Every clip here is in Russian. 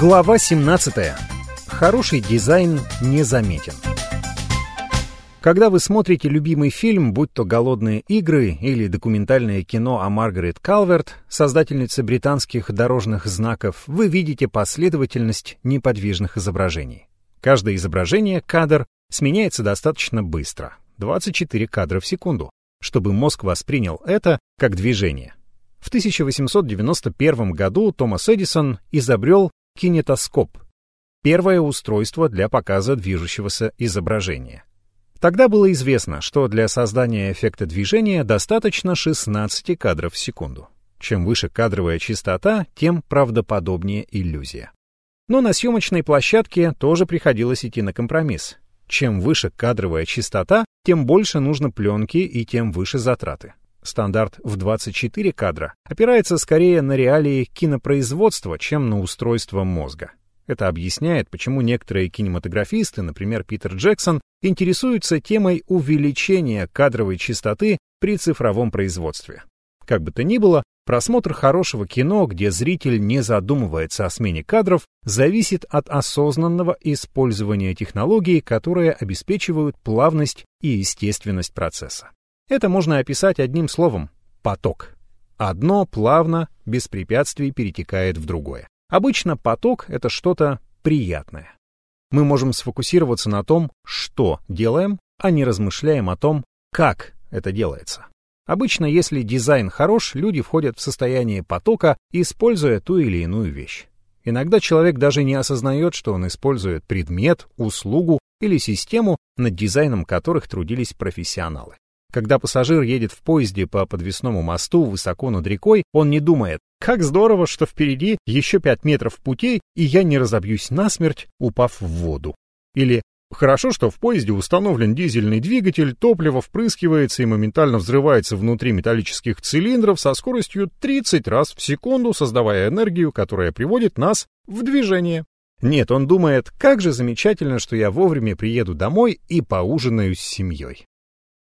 Глава 17. Хороший дизайн незаметен. Когда вы смотрите любимый фильм, будь то «Голодные игры» или документальное кино о Маргарет Калверт, создательнице британских дорожных знаков, вы видите последовательность неподвижных изображений. Каждое изображение, кадр, сменяется достаточно быстро, 24 кадра в секунду, чтобы мозг воспринял это как движение. В 1891 году Томас Эдисон изобрел кинетоскоп — первое устройство для показа движущегося изображения. Тогда было известно, что для создания эффекта движения достаточно 16 кадров в секунду. Чем выше кадровая частота, тем правдоподобнее иллюзия. Но на съемочной площадке тоже приходилось идти на компромисс. Чем выше кадровая частота, тем больше нужно пленки и тем выше затраты. Стандарт в 24 кадра опирается скорее на реалии кинопроизводства, чем на устройство мозга. Это объясняет, почему некоторые кинематографисты, например, Питер Джексон, интересуются темой увеличения кадровой частоты при цифровом производстве. Как бы то ни было, просмотр хорошего кино, где зритель не задумывается о смене кадров, зависит от осознанного использования технологий, которые обеспечивают плавность и естественность процесса. Это можно описать одним словом — поток. Одно плавно, без препятствий перетекает в другое. Обычно поток — это что-то приятное. Мы можем сфокусироваться на том, что делаем, а не размышляем о том, как это делается. Обычно, если дизайн хорош, люди входят в состояние потока, используя ту или иную вещь. Иногда человек даже не осознает, что он использует предмет, услугу или систему, над дизайном которых трудились профессионалы. Когда пассажир едет в поезде по подвесному мосту высоко над рекой, он не думает, как здорово, что впереди еще пять метров путей, и я не разобьюсь насмерть, упав в воду. Или Хорошо, что в поезде установлен дизельный двигатель, топливо впрыскивается и моментально взрывается внутри металлических цилиндров со скоростью 30 раз в секунду, создавая энергию, которая приводит нас в движение. Нет, он думает, как же замечательно, что я вовремя приеду домой и поужинаю с семьей.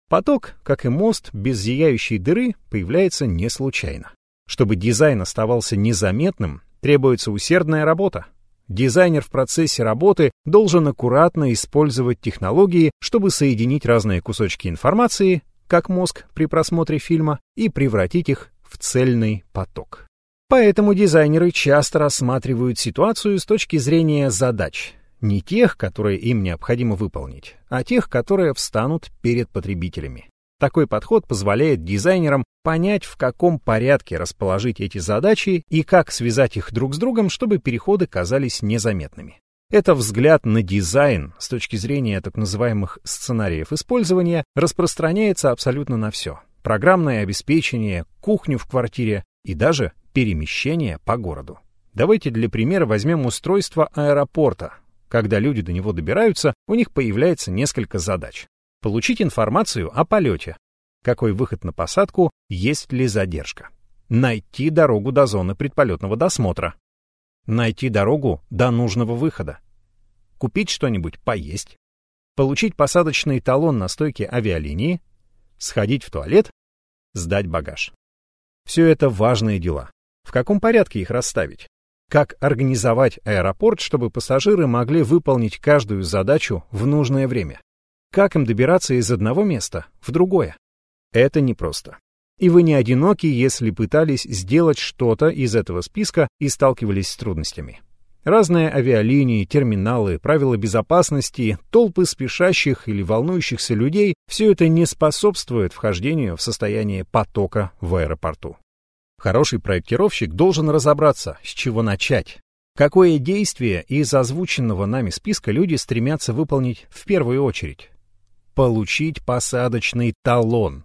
Поток, как и мост, без зияющей дыры появляется не случайно. Чтобы дизайн оставался незаметным, требуется усердная работа. Дизайнер в процессе работы должен аккуратно использовать технологии, чтобы соединить разные кусочки информации, как мозг при просмотре фильма, и превратить их в цельный поток. Поэтому дизайнеры часто рассматривают ситуацию с точки зрения задач — не тех, которые им необходимо выполнить, а тех, которые встанут перед потребителями. Такой подход позволяет дизайнерам понять, в каком порядке расположить эти задачи и как связать их друг с другом, чтобы переходы казались незаметными. Это взгляд на дизайн с точки зрения так называемых сценариев использования распространяется абсолютно на все. Программное обеспечение, кухню в квартире и даже перемещение по городу. Давайте для примера возьмем устройство аэропорта, когда люди до него добираются, у них появляется несколько задач. Получить информацию о полете. Какой выход на посадку, есть ли задержка. Найти дорогу до зоны предполетного досмотра. Найти дорогу до нужного выхода. Купить что-нибудь поесть. Получить посадочный талон на стойке авиалинии. Сходить в туалет. Сдать багаж. Все это важные дела. В каком порядке их расставить? Как организовать аэропорт, чтобы пассажиры могли выполнить каждую задачу в нужное время? Как им добираться из одного места в другое? Это непросто. И вы не одиноки, если пытались сделать что-то из этого списка и сталкивались с трудностями. Разные авиалинии, терминалы, правила безопасности, толпы спешащих или волнующихся людей — все это не способствует вхождению в состояние потока в аэропорту. Хороший проектировщик должен разобраться, с чего начать. Какое действие из озвученного нами списка люди стремятся выполнить в первую очередь? Получить посадочный талон.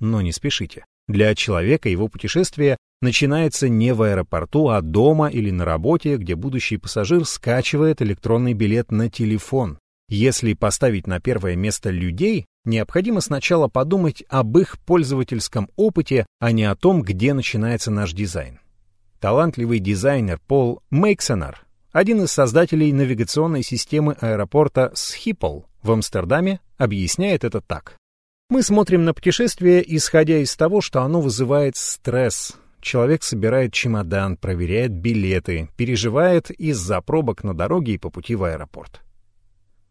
Но не спешите. Для человека его путешествие начинается не в аэропорту, а дома или на работе, где будущий пассажир скачивает электронный билет на телефон. Если поставить на первое место людей, необходимо сначала подумать об их пользовательском опыте, а не о том, где начинается наш дизайн. Талантливый дизайнер Пол Мейксонар, один из создателей навигационной системы аэропорта Schiphol в Амстердаме, объясняет это так. Мы смотрим на путешествие, исходя из того, что оно вызывает стресс, человек собирает чемодан, проверяет билеты, переживает из-за пробок на дороге и по пути в аэропорт.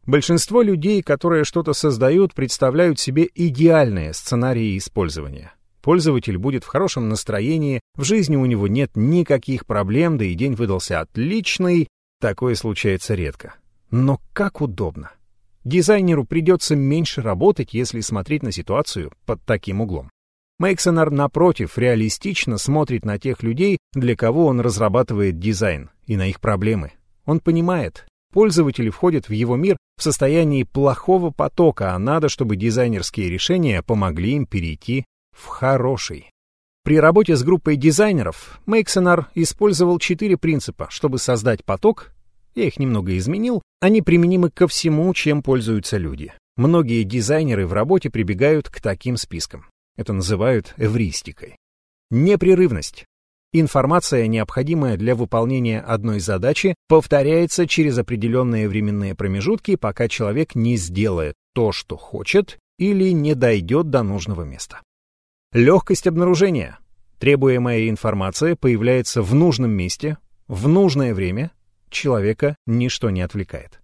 Большинство людей, которые что-то создают, представляют себе идеальные сценарии использования. Пользователь будет в хорошем настроении, в жизни у него нет никаких проблем, да и день выдался отличный. Такое случается редко. Но как удобно. Дизайнеру придется меньше работать, если смотреть на ситуацию под таким углом. Мейксонар, напротив, реалистично смотрит на тех людей, для кого он разрабатывает дизайн, и на их проблемы. Он понимает, пользователи входят в его мир в состоянии плохого потока, а надо, чтобы дизайнерские решения помогли им перейти в хороший. При работе с группой дизайнеров Мейксонар использовал четыре принципа, чтобы создать поток. Я их немного изменил. Они применимы ко всему, чем пользуются люди. Многие дизайнеры в работе прибегают к таким спискам. Это называют эвристикой. Непрерывность. Информация, необходимая для выполнения одной задачи, повторяется через определенные временные промежутки, пока человек не сделает то, что хочет, или не дойдет до нужного места. Легкость обнаружения. Требуемая информация появляется в нужном месте, в нужное время, человека ничто не отвлекает.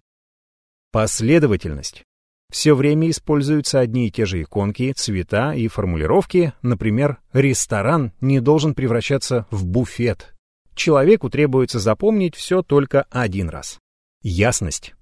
Последовательность. Все время используются одни и те же иконки, цвета и формулировки. Например, ресторан не должен превращаться в буфет. Человеку требуется запомнить все только один раз. Ясность.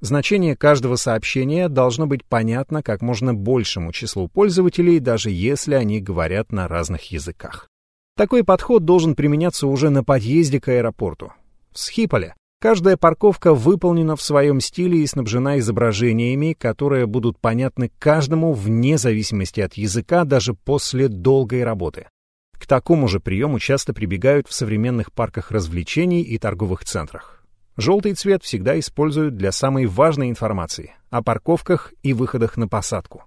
Значение каждого сообщения должно быть понятно как можно большему числу пользователей, даже если они говорят на разных языках. Такой подход должен применяться уже на подъезде к аэропорту. В Схиполе Каждая парковка выполнена в своем стиле и снабжена изображениями, которые будут понятны каждому вне зависимости от языка даже после долгой работы. К такому же приему часто прибегают в современных парках развлечений и торговых центрах. Желтый цвет всегда используют для самой важной информации о парковках и выходах на посадку.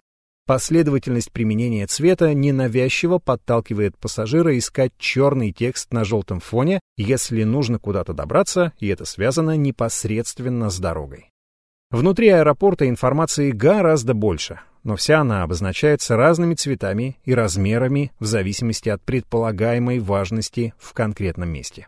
Последовательность применения цвета ненавязчиво подталкивает пассажира искать черный текст на желтом фоне, если нужно куда-то добраться, и это связано непосредственно с дорогой. Внутри аэропорта информации гораздо больше, но вся она обозначается разными цветами и размерами в зависимости от предполагаемой важности в конкретном месте.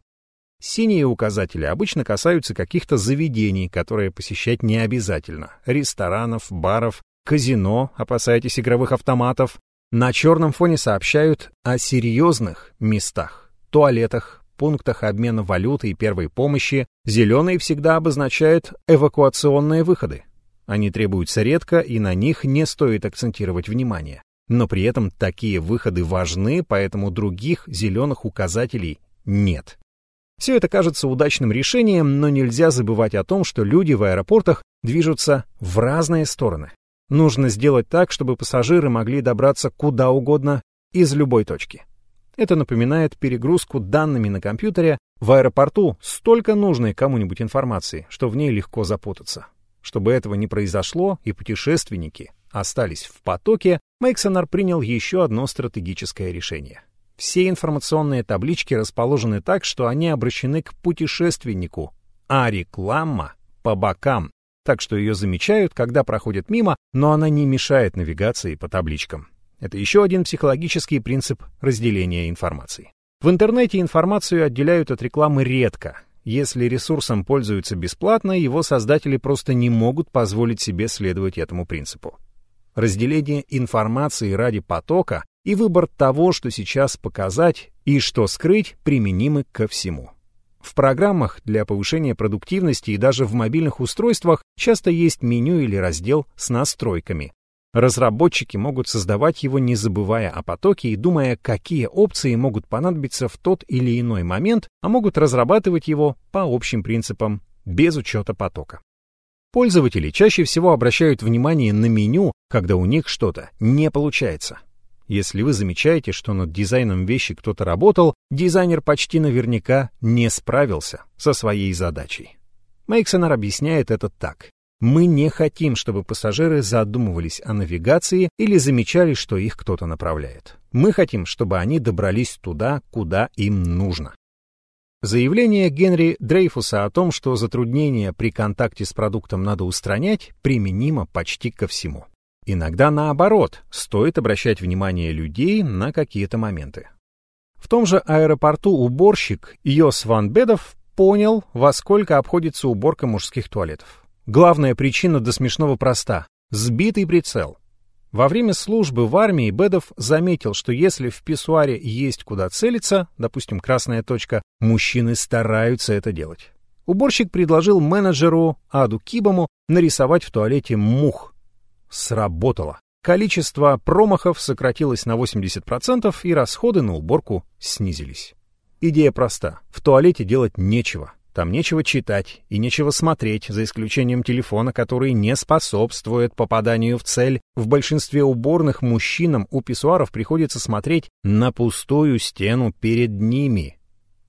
Синие указатели обычно касаются каких-то заведений, которые посещать не обязательно, ресторанов, баров, казино, опасайтесь игровых автоматов. На черном фоне сообщают о серьезных местах, туалетах, пунктах обмена валюты и первой помощи. Зеленый всегда обозначает эвакуационные выходы. Они требуются редко, и на них не стоит акцентировать внимание. Но при этом такие выходы важны, поэтому других зеленых указателей нет. Все это кажется удачным решением, но нельзя забывать о том, что люди в аэропортах движутся в разные стороны. Нужно сделать так, чтобы пассажиры могли добраться куда угодно из любой точки. Это напоминает перегрузку данными на компьютере. В аэропорту столько нужной кому-нибудь информации, что в ней легко запутаться. Чтобы этого не произошло и путешественники остались в потоке, Мейксонар принял еще одно стратегическое решение. Все информационные таблички расположены так, что они обращены к путешественнику, а реклама по бокам, так что ее замечают, когда проходят мимо, но она не мешает навигации по табличкам. Это еще один психологический принцип разделения информации. В интернете информацию отделяют от рекламы редко. Если ресурсом пользуются бесплатно, его создатели просто не могут позволить себе следовать этому принципу. Разделение информации ради потока и выбор того, что сейчас показать и что скрыть, применимы ко всему. В программах для повышения продуктивности и даже в мобильных устройствах часто есть меню или раздел с настройками. Разработчики могут создавать его, не забывая о потоке и думая, какие опции могут понадобиться в тот или иной момент, а могут разрабатывать его по общим принципам, без учета потока. Пользователи чаще всего обращают внимание на меню, когда у них что-то не получается. Если вы замечаете, что над дизайном вещи кто-то работал, дизайнер почти наверняка не справился со своей задачей. Мейксонар объясняет это так. Мы не хотим, чтобы пассажиры задумывались о навигации или замечали, что их кто-то направляет. Мы хотим, чтобы они добрались туда, куда им нужно. Заявление Генри Дрейфуса о том, что затруднения при контакте с продуктом надо устранять, применимо почти ко всему. Иногда наоборот, стоит обращать внимание людей на какие-то моменты. В том же аэропорту уборщик Йос Ван Бедов понял, во сколько обходится уборка мужских туалетов. Главная причина до смешного проста — сбитый прицел. Во время службы в армии Бедов заметил, что если в писсуаре есть куда целиться, допустим, красная точка, мужчины стараются это делать. Уборщик предложил менеджеру Аду Кибому нарисовать в туалете мух. Сработало. Количество промахов сократилось на 80% и расходы на уборку снизились. Идея проста. В туалете делать нечего. Там нечего читать и нечего смотреть, за исключением телефона, который не способствует попаданию в цель. В большинстве уборных мужчинам у писсуаров приходится смотреть на пустую стену перед ними.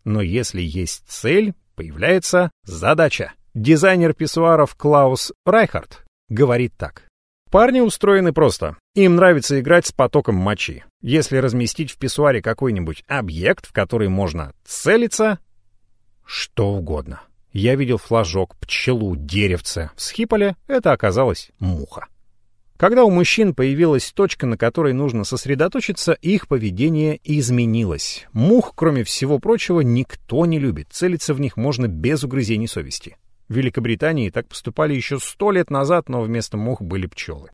Но если есть цель, появляется задача. Дизайнер писсуаров Клаус Райхард говорит так. Парни устроены просто. Им нравится играть с потоком мочи. Если разместить в писсуаре какой-нибудь объект, в который можно целиться, что угодно. Я видел флажок, пчелу, деревце. В Схиполе это оказалась муха. Когда у мужчин появилась точка, на которой нужно сосредоточиться, их поведение изменилось. Мух, кроме всего прочего, никто не любит. Целиться в них можно без угрызений совести. В Великобритании так поступали еще сто лет назад, но вместо мух были пчелы.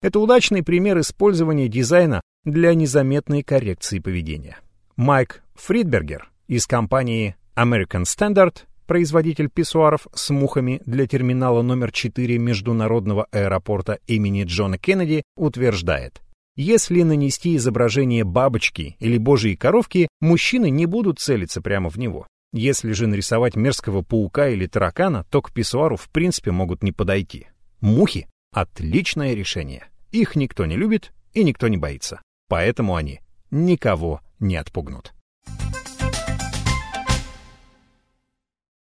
Это удачный пример использования дизайна для незаметной коррекции поведения. Майк Фридбергер из компании American Standard, производитель писсуаров с мухами для терминала номер 4 международного аэропорта имени Джона Кеннеди, утверждает, если нанести изображение бабочки или божьей коровки, мужчины не будут целиться прямо в него. Если же нарисовать мерзкого паука или таракана, то к писсуару в принципе могут не подойти. Мухи — отличное решение. Их никто не любит и никто не боится. Поэтому они никого не отпугнут.